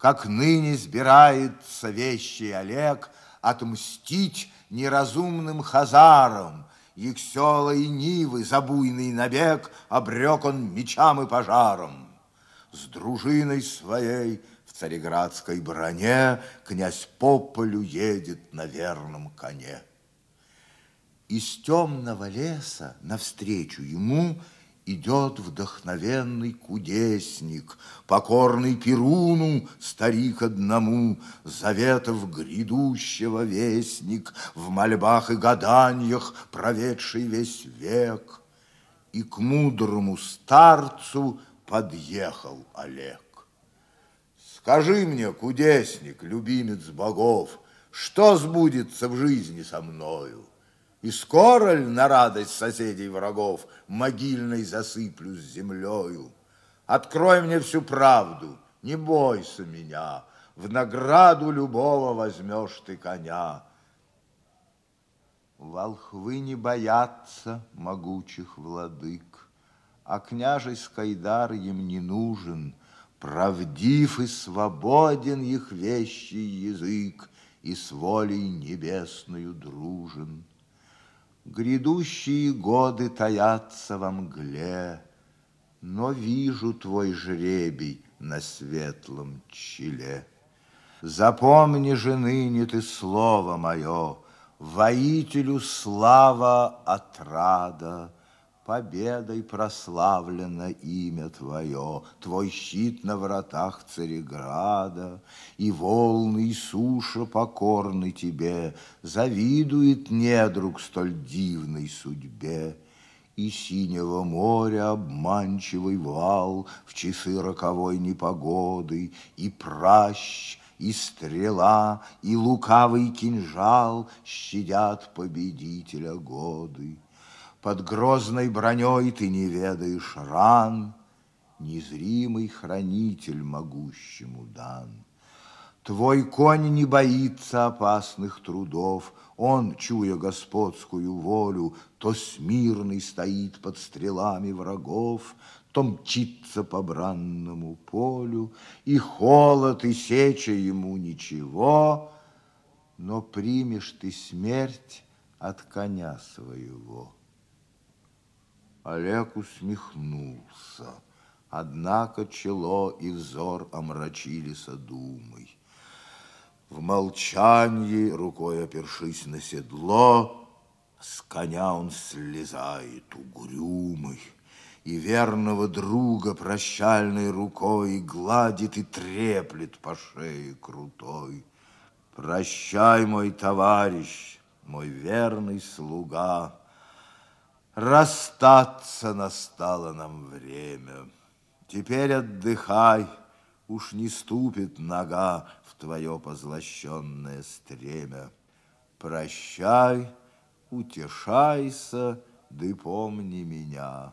как ныне сбирается вещий Олег отмстить неразумным хазарам, их села и нивы за набег обрек он мечам и пожаром. С дружиной своей в цареградской броне князь по полю едет на верном коне. Из темного леса навстречу ему идет вдохновенный кудесник, покорный Перуну, старик одному, заветов грядущего вестник, в мольбах и гаданьях проведший весь век. И к мудрому старцу подъехал Олег. Скажи мне, кудесник, любимец богов, что сбудется в жизни со мною? И скоро ль на радость соседей врагов могильной засыплю с землею? Открой мне всю правду, не бойся меня, в награду любого возьмешь ты коня. Волхвы не боятся могучих владык, а княжий Скайдар им не нужен. Правдив и свободен их вещий язык, и с волей небесною дружен. Грядущие годы таятся во мгле, Но вижу твой жребий на светлом челе. Запомни же ныне ты слово мое, Воителю слава отрада, Победой прославлено имя Твое, Твой щит на вратах Цареграда, И волны, и суша покорны Тебе, Завидует недруг столь дивной судьбе. И синего моря обманчивый вал В часы роковой непогоды, И пращ, и стрела, и лукавый кинжал Щадят победителя годы. Под грозной броней ты не ведаешь ран, Незримый хранитель могущему дан. Твой конь не боится опасных трудов, Он, чуя господскую волю, То смирный стоит под стрелами врагов, То мчится по бранному полю, И холод, и сеча ему ничего, Но примешь ты смерть от коня своего. Олег усмехнулся, однако чело и взор омрачились думой. В молчании, рукой опершись на седло, с коня он слезает угрюмый, и верного друга прощальной рукой гладит и треплет по шее крутой. Прощай, мой товарищ, мой верный слуга, Расстаться настало нам время. Теперь отдыхай, уж не ступит нога в твое позлощенное стремя. Прощай, утешайся, да помни меня.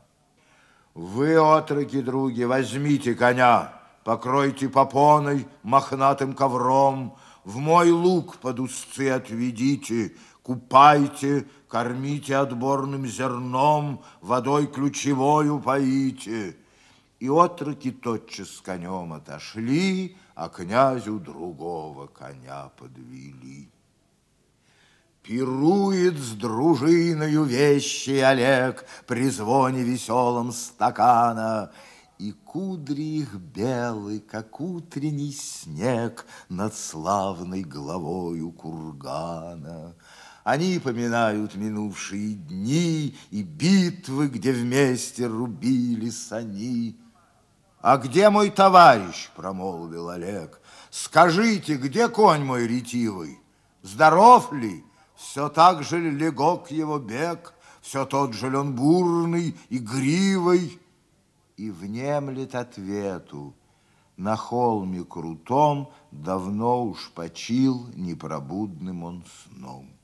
Вы, отроки, други, возьмите коня, покройте попоной, мохнатым ковром, в мой лук под узцы отведите, Купайте, кормите отборным зерном, водой ключевою поите. И отроки тотчас с конем отошли, а князю другого коня подвели. Пирует с дружиною вещий Олег при звоне веселом стакана, И кудри их белы, как утренний снег Над славной головою кургана. Они поминают минувшие дни и битвы, где вместе рубились они. «А где мой товарищ?» – промолвил Олег. «Скажите, где конь мой ретивый? Здоров ли? Все так же ли легок его бег? Все тот же он бурный, и гривый?» И внемлет ответу. На холме крутом давно уж почил непробудным он сном.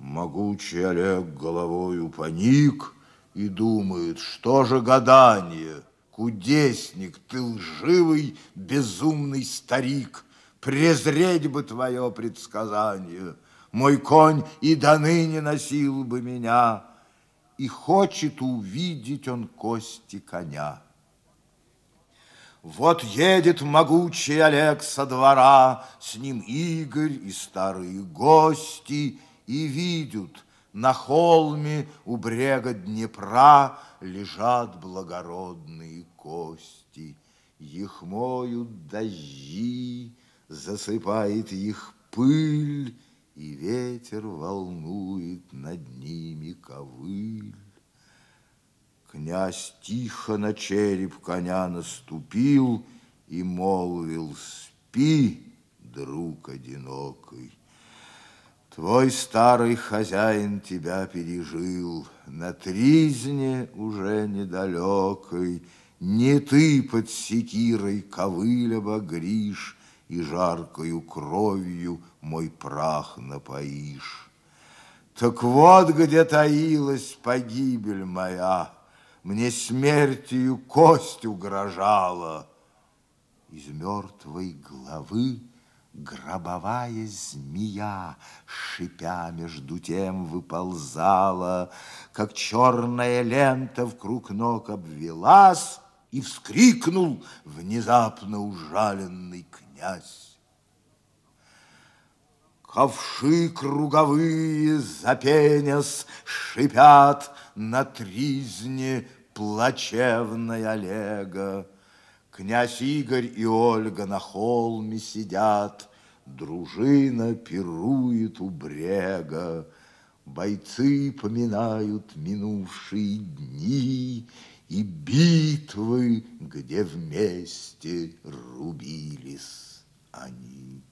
Могучий Олег головою поник и думает, что же гадание, кудесник, ты лживый, безумный старик, презреть бы твое предсказание, мой конь и до ныне носил бы меня, и хочет увидеть он кости коня. Вот едет могучий Олег со двора, С ним Игорь и старые гости, И видят, на холме у брега Днепра Лежат благородные кости. Их моют дожди, засыпает их пыль, И ветер волнует над ними ковыль. Князь тихо на череп коня наступил И молвил, спи, друг одинокий. Твой старый хозяин тебя пережил, На тризне уже недалекой, Не ты под секирой ковыль обогришь И жаркою кровью мой прах напоишь. Так вот где таилась погибель моя, мне смертью кость угрожала. Из мертвой головы гробовая змея, шипя между тем, выползала, как черная лента вкруг ног обвелась, и вскрикнул внезапно ужаленный князь. Ковши круговые, запеняс, шипят на тризне плачевная Олега. Князь Игорь и Ольга на холме сидят, Дружина пирует у брега. Бойцы поминают минувшие дни И битвы, где вместе рубились они.